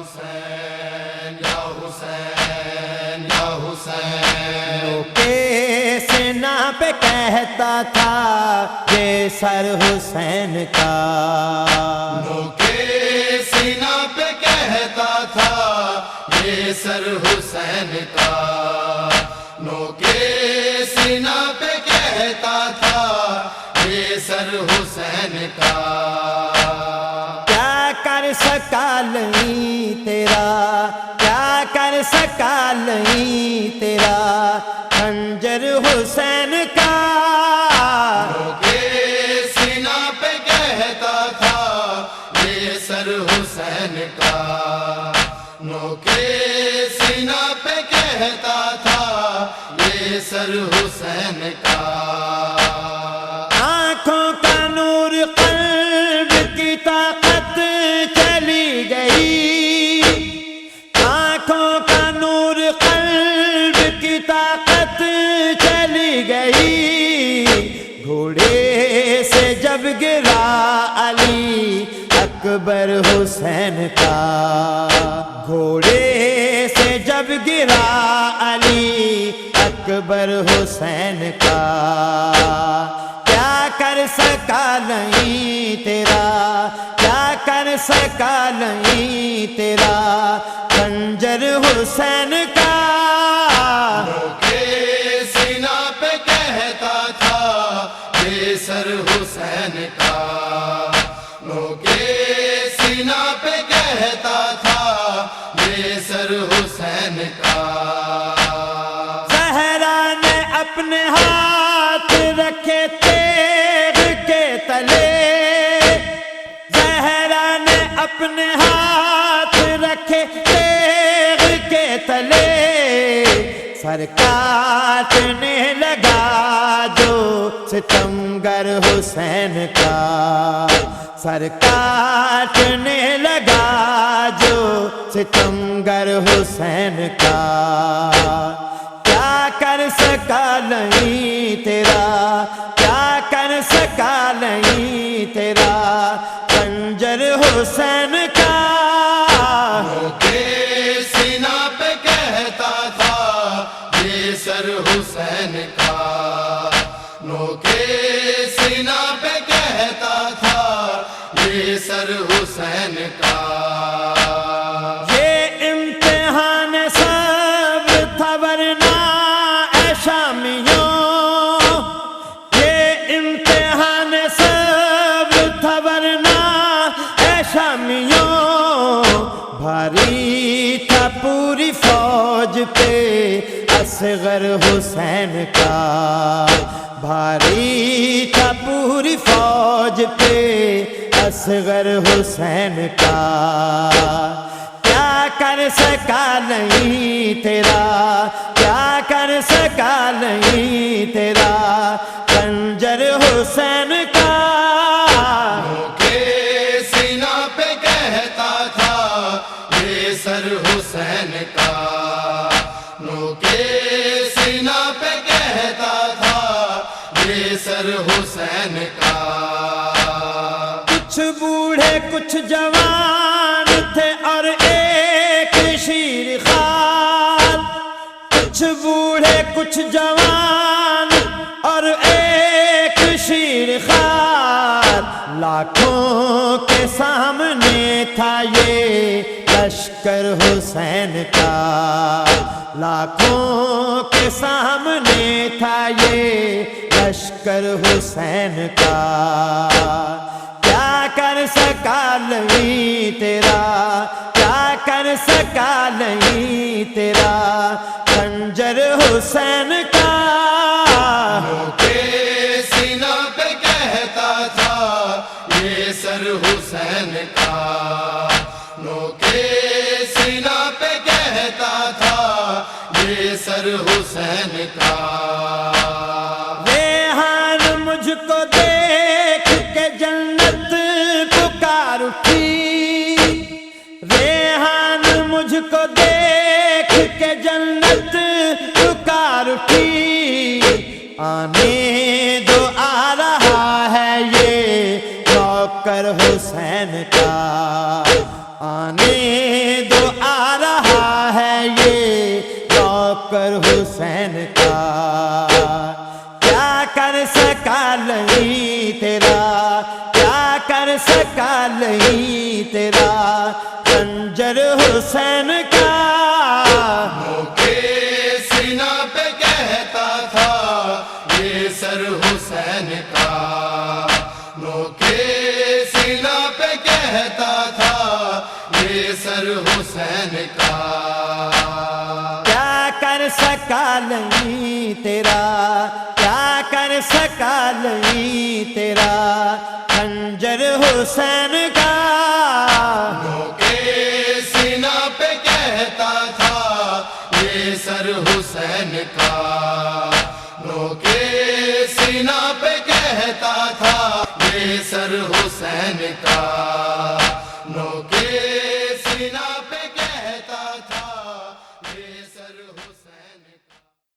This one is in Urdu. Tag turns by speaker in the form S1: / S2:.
S1: حسین یا حسین یا حسین۔
S2: کے پہ کہتا تھا یہ سر حسین کا۔
S1: کے پہ کہتا تھا یہ سر حسین کا۔ نو کے سینا پہ کہتا تھا یہ سر حسین کا۔
S2: نہیں تیرا کیا کر سکا نہیں تیرا خنجر حسین کا
S1: سینا پہ کہتا تھا یہ سر حسین کا نو کے سینا پہ کہتا تھا یہ سر حسین کا
S2: گئی گھوڑے سے جب گرا علی اکبر حسین کا۔ گھوڑے سے جب گرا علی اکبر حسین کا۔ کیا کر سکا نہیں تیرا؟ کیا کر سکا نہیں تیرا؟ خنجر حسین کا اپنے ہاتھ رکھے تیغ کے تلے۔ سر کاٹنے لگا جو ستمگر حسین کا۔ سر کاٹنے لگا جو ستمگر حسین کا۔ کیا کر سکا نہیں تیرا؟ کیا کر سکا نہیں تیرا؟ کنجر حسین
S1: سینا پہ کہتا تھا، یہ سر حسین کا۔ یہ
S2: امتحان سب تھا، ورنہ اے شامیوں۔ یہ امتحان سب تھا، ورنہ اے شامیوں۔ بھاری تھا پوری فوج پہ اصغر حسین کا۔ بھاری تھا پوری فوج پہ اصغر حسین کا۔ کیا کر سکا نہیں تیرا؟ کیا کر سکا نہیں تیرا؟ کنجر حسین کا۔
S1: حسین کا۔
S2: کچھ بوڑھے، کچھ جوان تھے اور ایک شیر خال۔ کچھ بوڑھے، کچھ جوان اور ایک شیر خال۔ لاکھوں کے سامنے تھا یہ لشکر حسین کا لاکھوں کے سامنے تھا یہ لشکر حسین کا۔ کیا کر سکا نہیں تیرا؟ کیا کر سکا نہیں تیرا؟ خنجر حسین کا
S1: تھا سر حسین کا۔
S2: ریحان مجھ کو دیکھ کے جنت پکار اٹھی۔ ریحان مجھ کو دیکھ کے جنت پکار اٹھی۔ آنے دو آ رہا ہے یہ نوکر حسین کا۔ آنے دو کر سکا نہیں تیرا؟ کیا کر سکا نہیں تیرا؟ کنجر حسین کا
S1: سینا پہ کہتا تھا یہ سر حسین کا۔ نوکے سینا پہ کہتا تھا یہ سر حسین کا۔
S2: کیا کر سکا نہیں تیرا؟ کر سکا نہیں تیرا، خنجر حسین کا۔
S1: سینا پہ کہتا تھا، یہ سر حسین کا۔